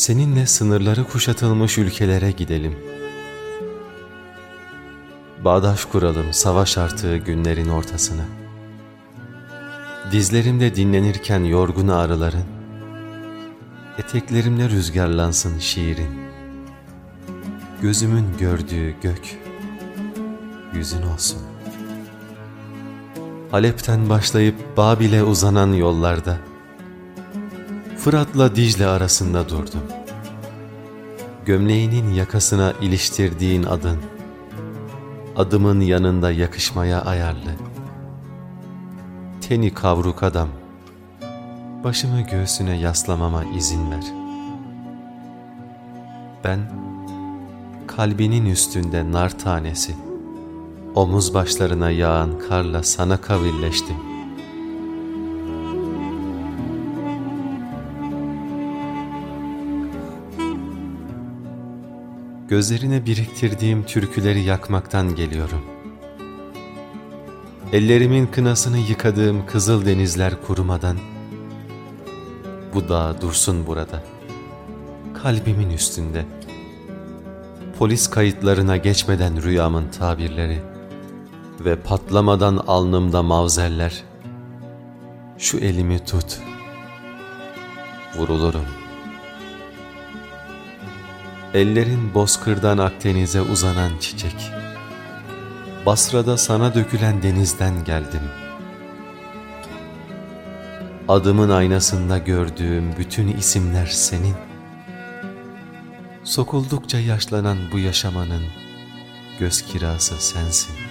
Seninle sınırları kuşatılmış ülkelere gidelim. Bağdaş kuralım savaş artığı günlerin ortasına. Dizlerimde dinlenirken yorgun ağrıların, eteklerimle rüzgarlansın şiirin. Gözümün gördüğü gök, yüzün olsun. Halep'ten başlayıp Babil'e uzanan yollarda, Fırat'la Dicle arasında durdum. Gömleğinin yakasına iliştirdiğin adın, adımın yanında yakışmaya ayarlı. Teni kavruk adam, başımı göğsüne yaslamama izin ver. Ben, kalbinin üstünde nar tanesi, omuz başlarına yağan karla sana kavilleştim. Gözlerine biriktirdiğim türküleri yakmaktan geliyorum. Ellerimin kınasını yıkadığım kızıl denizler kurumadan, bu dağ dursun burada, kalbimin üstünde. Polis kayıtlarına geçmeden rüyamın tabirleri ve patlamadan alnımda mavzeller, şu elimi tut, vurulurum. Ellerin bozkırdan Akdeniz'e uzanan çiçek. Basra'da sana dökülen denizden geldim. Adımın aynasında gördüğüm bütün isimler senin. Sokuldukça yaşlanan bu yaşamanın göz kirası sensin.